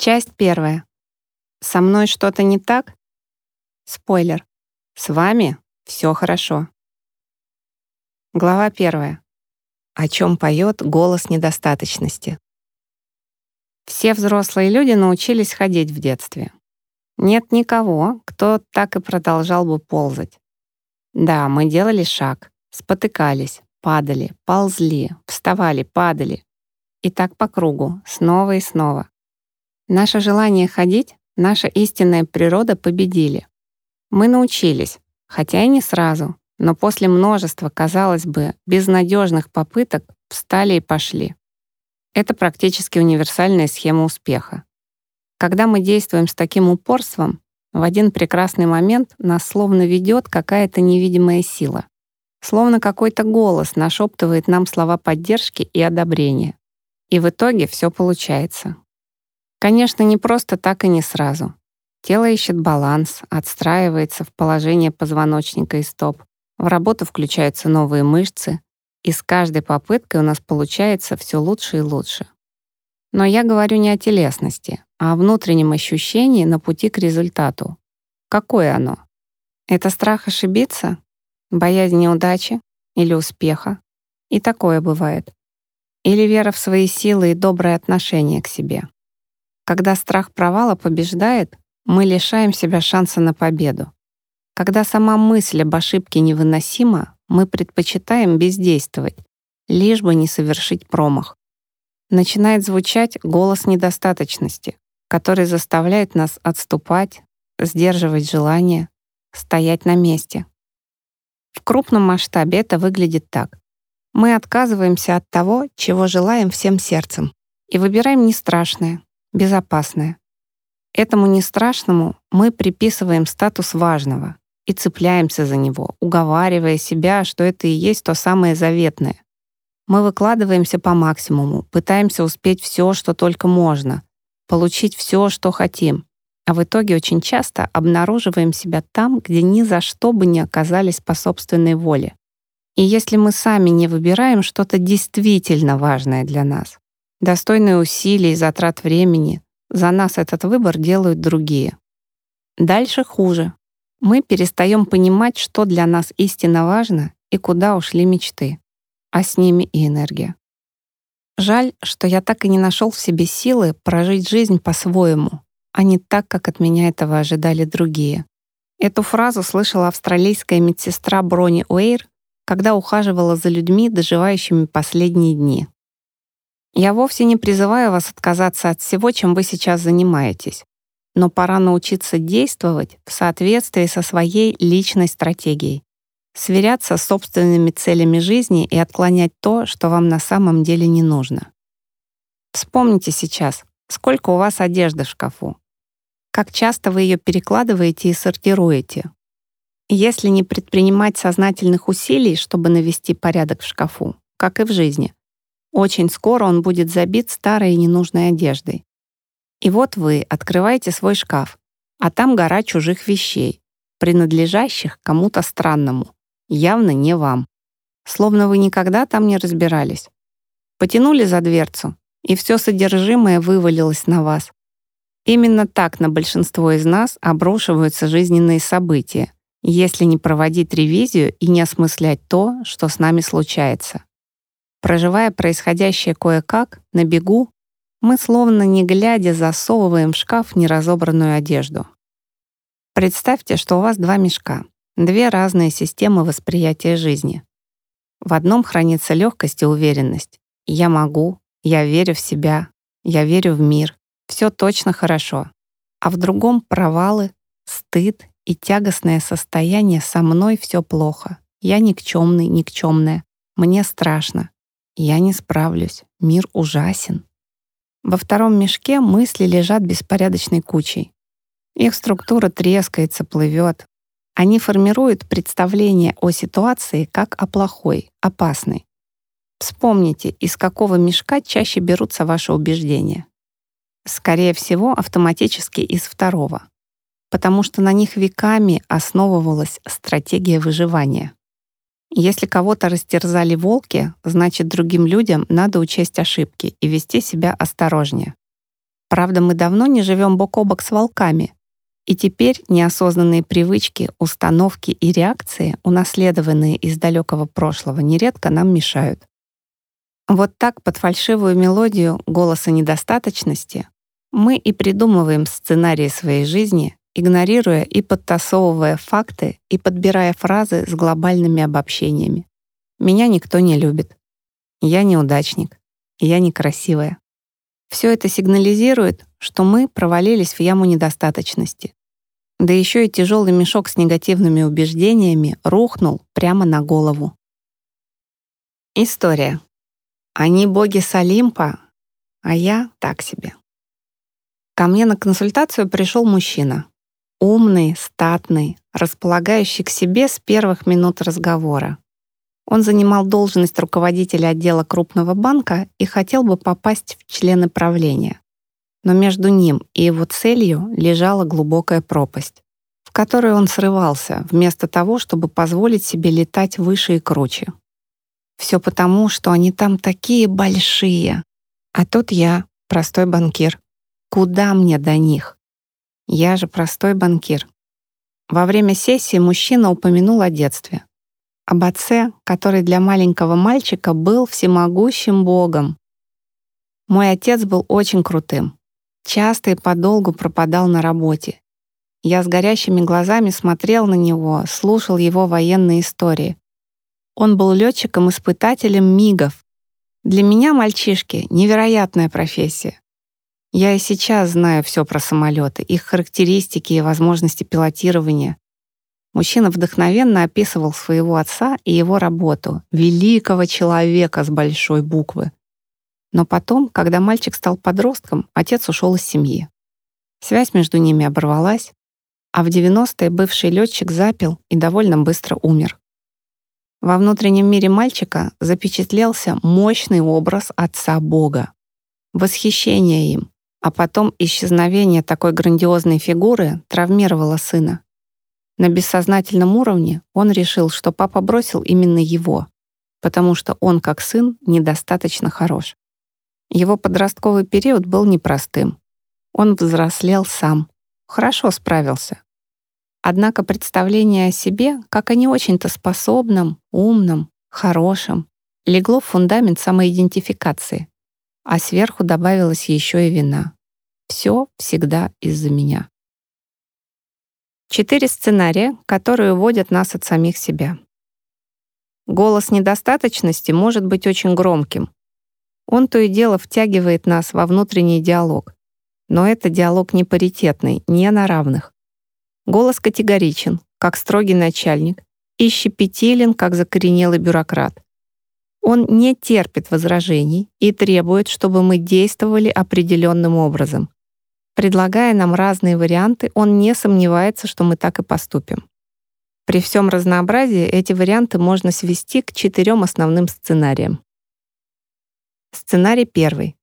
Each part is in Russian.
Часть первая. Со мной что-то не так? Спойлер. С вами все хорошо. Глава первая. О чем поет голос недостаточности. Все взрослые люди научились ходить в детстве. Нет никого, кто так и продолжал бы ползать. Да, мы делали шаг, спотыкались, падали, ползли, вставали, падали. И так по кругу, снова и снова. Наше желание ходить, наша истинная природа победили. Мы научились, хотя и не сразу, но после множества, казалось бы, безнадежных попыток встали и пошли. Это практически универсальная схема успеха. Когда мы действуем с таким упорством, в один прекрасный момент нас словно ведет какая-то невидимая сила. Словно какой-то голос нашептывает нам слова поддержки и одобрения. И в итоге все получается. Конечно, не просто так и не сразу. Тело ищет баланс, отстраивается в положение позвоночника и стоп. В работу включаются новые мышцы, и с каждой попыткой у нас получается все лучше и лучше. Но я говорю не о телесности, а о внутреннем ощущении на пути к результату. Какое оно? Это страх ошибиться? Боязнь неудачи или успеха? И такое бывает. Или вера в свои силы и доброе отношение к себе. Когда страх провала побеждает, мы лишаем себя шанса на победу. Когда сама мысль об ошибке невыносима, мы предпочитаем бездействовать, лишь бы не совершить промах. Начинает звучать голос недостаточности, который заставляет нас отступать, сдерживать желание, стоять на месте. В крупном масштабе это выглядит так. Мы отказываемся от того, чего желаем всем сердцем, и выбираем не страшное, безопасное. Этому нестрашному мы приписываем статус важного и цепляемся за него, уговаривая себя, что это и есть то самое заветное. Мы выкладываемся по максимуму, пытаемся успеть все, что только можно, получить все, что хотим, а в итоге очень часто обнаруживаем себя там, где ни за что бы не оказались по собственной воле. И если мы сами не выбираем что-то действительно важное для нас, достойные усилий и затрат времени. За нас этот выбор делают другие. Дальше хуже. Мы перестаем понимать, что для нас истинно важно и куда ушли мечты, а с ними и энергия. Жаль, что я так и не нашел в себе силы прожить жизнь по-своему, а не так, как от меня этого ожидали другие. Эту фразу слышала австралийская медсестра Брони Уэйр, когда ухаживала за людьми, доживающими последние дни. Я вовсе не призываю вас отказаться от всего, чем вы сейчас занимаетесь. Но пора научиться действовать в соответствии со своей личной стратегией. Сверяться с собственными целями жизни и отклонять то, что вам на самом деле не нужно. Вспомните сейчас, сколько у вас одежды в шкафу. Как часто вы ее перекладываете и сортируете. Если не предпринимать сознательных усилий, чтобы навести порядок в шкафу, как и в жизни, очень скоро он будет забит старой и ненужной одеждой. И вот вы открываете свой шкаф, а там гора чужих вещей, принадлежащих кому-то странному, явно не вам. Словно вы никогда там не разбирались. Потянули за дверцу, и все содержимое вывалилось на вас. Именно так на большинство из нас обрушиваются жизненные события, если не проводить ревизию и не осмыслять то, что с нами случается. Проживая происходящее кое-как, на бегу, мы словно не глядя засовываем в шкаф неразобранную одежду. Представьте, что у вас два мешка, две разные системы восприятия жизни. В одном хранится легкость и уверенность. Я могу, я верю в себя, я верю в мир, все точно хорошо. А в другом провалы, стыд и тягостное состояние «со мной все плохо», «я никчемный, никчемная», «мне страшно», я не справлюсь. Мир ужасен. Во втором мешке мысли лежат беспорядочной кучей. Их структура трескается, плывет. Они формируют представление о ситуации как о плохой, опасной. Вспомните, из какого мешка чаще берутся ваши убеждения. Скорее всего, автоматически из второго, потому что на них веками основывалась стратегия выживания. Если кого-то растерзали волки, значит, другим людям надо учесть ошибки и вести себя осторожнее. Правда, мы давно не живем бок о бок с волками, и теперь неосознанные привычки, установки и реакции, унаследованные из далекого прошлого, нередко нам мешают. Вот так под фальшивую мелодию голоса недостаточности мы и придумываем сценарии своей жизни, игнорируя и подтасовывая факты и подбирая фразы с глобальными обобщениями. Меня никто не любит. Я неудачник. Я некрасивая. Все это сигнализирует, что мы провалились в яму недостаточности. Да еще и тяжелый мешок с негативными убеждениями рухнул прямо на голову. История. Они боги с Олимпа, а я так себе. Ко мне на консультацию пришел мужчина. Умный, статный, располагающий к себе с первых минут разговора. Он занимал должность руководителя отдела крупного банка и хотел бы попасть в члены правления но между ним и его целью лежала глубокая пропасть, в которой он срывался, вместо того, чтобы позволить себе летать выше и круче. Все потому, что они там такие большие. А тут я, простой банкир. Куда мне до них? Я же простой банкир. Во время сессии мужчина упомянул о детстве. Об отце, который для маленького мальчика был всемогущим богом. Мой отец был очень крутым. Часто и подолгу пропадал на работе. Я с горящими глазами смотрел на него, слушал его военные истории. Он был летчиком-испытателем МИГов. Для меня, мальчишки, невероятная профессия. Я и сейчас знаю все про самолеты, их характеристики и возможности пилотирования. Мужчина вдохновенно описывал своего отца и его работу, великого человека с большой буквы. Но потом, когда мальчик стал подростком, отец ушел из семьи. Связь между ними оборвалась, а в 90-е бывший летчик запил и довольно быстро умер. Во внутреннем мире мальчика запечатлелся мощный образ отца Бога. Восхищение им, а потом исчезновение такой грандиозной фигуры травмировало сына. На бессознательном уровне он решил, что папа бросил именно его, потому что он, как сын, недостаточно хорош. Его подростковый период был непростым. Он взрослел сам, хорошо справился. Однако представление о себе, как о не очень-то способном, умном, хорошем, легло в фундамент самоидентификации, а сверху добавилась еще и вина. Все всегда из-за меня. Четыре сценария, которые уводят нас от самих себя. Голос недостаточности может быть очень громким, он то и дело втягивает нас во внутренний диалог. Но это диалог не паритетный, не на равных. Голос категоричен, как строгий начальник, и щепетилен, как закоренелый бюрократ. Он не терпит возражений и требует, чтобы мы действовали определенным образом. Предлагая нам разные варианты, он не сомневается, что мы так и поступим. При всем разнообразии эти варианты можно свести к четырем основным сценариям. Сценарий первый.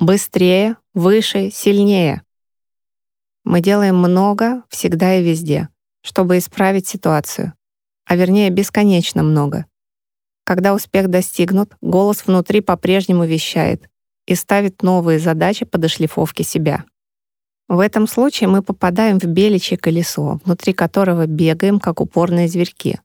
Быстрее, выше, сильнее. Мы делаем много, всегда и везде, чтобы исправить ситуацию, а вернее бесконечно много. Когда успех достигнут, голос внутри по-прежнему вещает и ставит новые задачи по дошлифовке себя. В этом случае мы попадаем в беличье колесо, внутри которого бегаем, как упорные зверьки.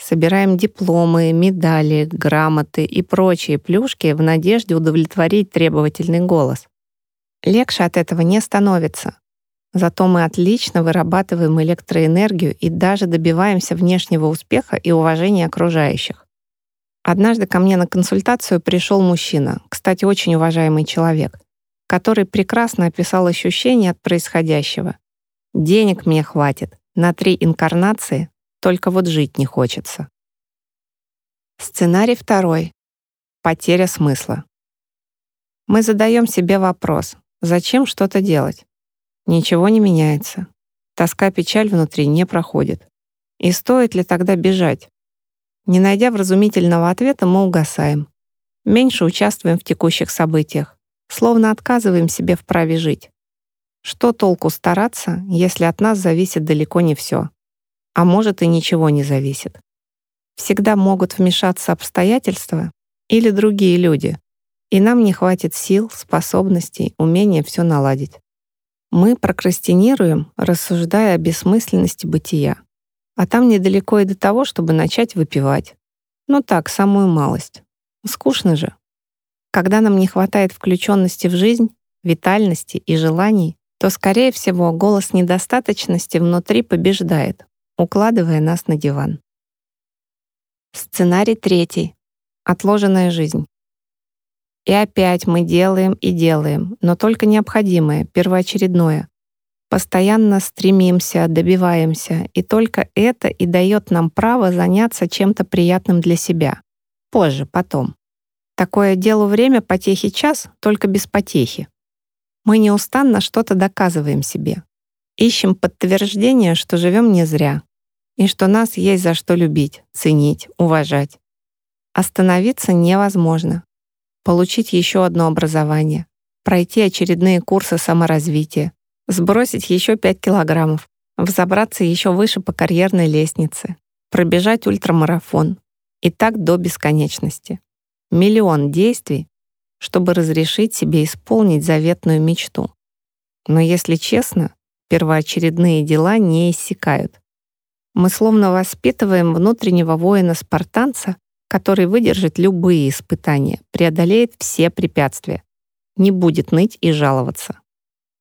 Собираем дипломы, медали, грамоты и прочие плюшки в надежде удовлетворить требовательный голос. Легче от этого не становится. Зато мы отлично вырабатываем электроэнергию и даже добиваемся внешнего успеха и уважения окружающих. Однажды ко мне на консультацию пришел мужчина, кстати, очень уважаемый человек, который прекрасно описал ощущения от происходящего. «Денег мне хватит на три инкарнации, только вот жить не хочется. Сценарий второй. Потеря смысла. Мы задаем себе вопрос, зачем что-то делать? Ничего не меняется. Тоска, печаль внутри не проходит. И стоит ли тогда бежать? Не найдя вразумительного ответа, мы угасаем. Меньше участвуем в текущих событиях, словно отказываем себе в праве жить. Что толку стараться, если от нас зависит далеко не все? а может и ничего не зависит. Всегда могут вмешаться обстоятельства или другие люди, и нам не хватит сил, способностей, умения все наладить. Мы прокрастинируем, рассуждая о бессмысленности бытия. А там недалеко и до того, чтобы начать выпивать. Ну так, самую малость. Скучно же. Когда нам не хватает включенности в жизнь, витальности и желаний, то, скорее всего, голос недостаточности внутри побеждает, укладывая нас на диван. Сценарий третий. Отложенная жизнь. И опять мы делаем и делаем, но только необходимое, первоочередное. Постоянно стремимся, добиваемся, и только это и дает нам право заняться чем-то приятным для себя. Позже, потом. Такое делу время потехи час, только без потехи. Мы неустанно что-то доказываем себе. Ищем подтверждение, что живем не зря, и что нас есть за что любить, ценить, уважать. Остановиться невозможно. Получить еще одно образование, пройти очередные курсы саморазвития, сбросить еще 5 килограммов, взобраться еще выше по карьерной лестнице, пробежать ультрамарафон. И так до бесконечности миллион действий, чтобы разрешить себе исполнить заветную мечту. Но если честно, первоочередные дела не иссякают. Мы словно воспитываем внутреннего воина-спартанца, который выдержит любые испытания, преодолеет все препятствия, не будет ныть и жаловаться.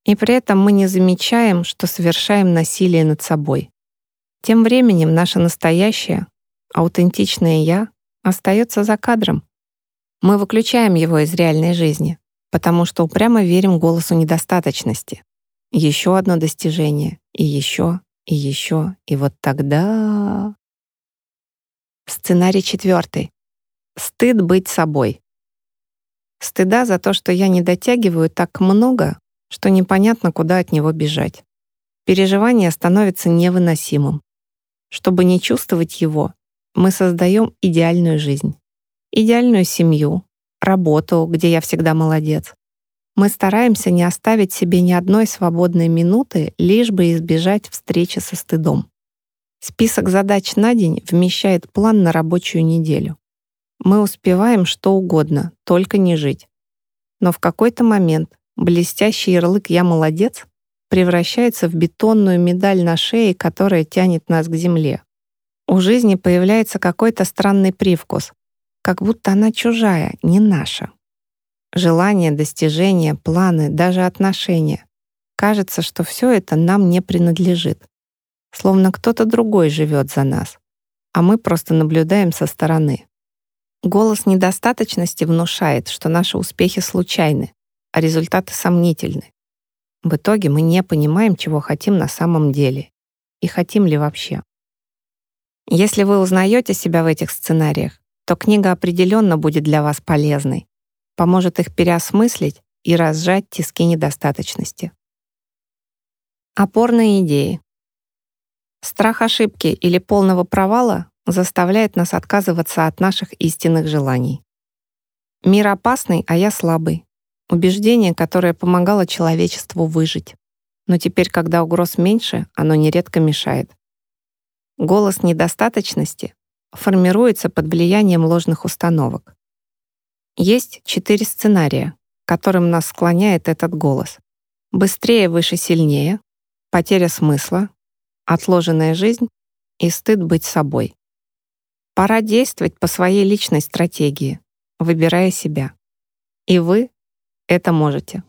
И при этом мы не замечаем, что совершаем насилие над собой. Тем временем наше настоящее, аутентичное «я» остается за кадром, мы выключаем его из реальной жизни, потому что упрямо верим голосу недостаточности. Еще одно достижение, и еще, и еще, и вот тогда... Сценарий четвертый. Стыд быть собой. Стыда за то, что я не дотягиваю так много, что непонятно, куда от него бежать. Переживание становится невыносимым. Чтобы не чувствовать его, мы создаем идеальную жизнь идеальную семью, работу, где я всегда молодец. Мы стараемся не оставить себе ни одной свободной минуты, лишь бы избежать встречи со стыдом. Список задач на день вмещает план на рабочую неделю. Мы успеваем что угодно, только не жить. Но в какой-то момент блестящий ярлык «я молодец» превращается в бетонную медаль на шее, которая тянет нас к земле. У жизни появляется какой-то странный привкус, как будто она чужая, не наша. Желания, достижения, планы, даже отношения. Кажется, что все это нам не принадлежит. Словно кто-то другой живет за нас, а мы просто наблюдаем со стороны. Голос недостаточности внушает, что наши успехи случайны, а результаты сомнительны. В итоге мы не понимаем, чего хотим на самом деле и хотим ли вообще. Если вы узнаете себя в этих сценариях, то книга определенно будет для вас полезной, поможет их переосмыслить и разжать тиски недостаточности. Опорные идеи. Страх ошибки или полного провала заставляет нас отказываться от наших истинных желаний. Мир опасный, а я слабый. Убеждение, которое помогало человечеству выжить. Но теперь, когда угроз меньше, оно нередко мешает. Голос недостаточности формируется под влиянием ложных установок. Есть четыре сценария, которым нас склоняет этот голос. Быстрее, выше, сильнее, потеря смысла, отложенная жизнь и стыд быть собой. Пора действовать по своей личной стратегии, выбирая себя. И вы это можете.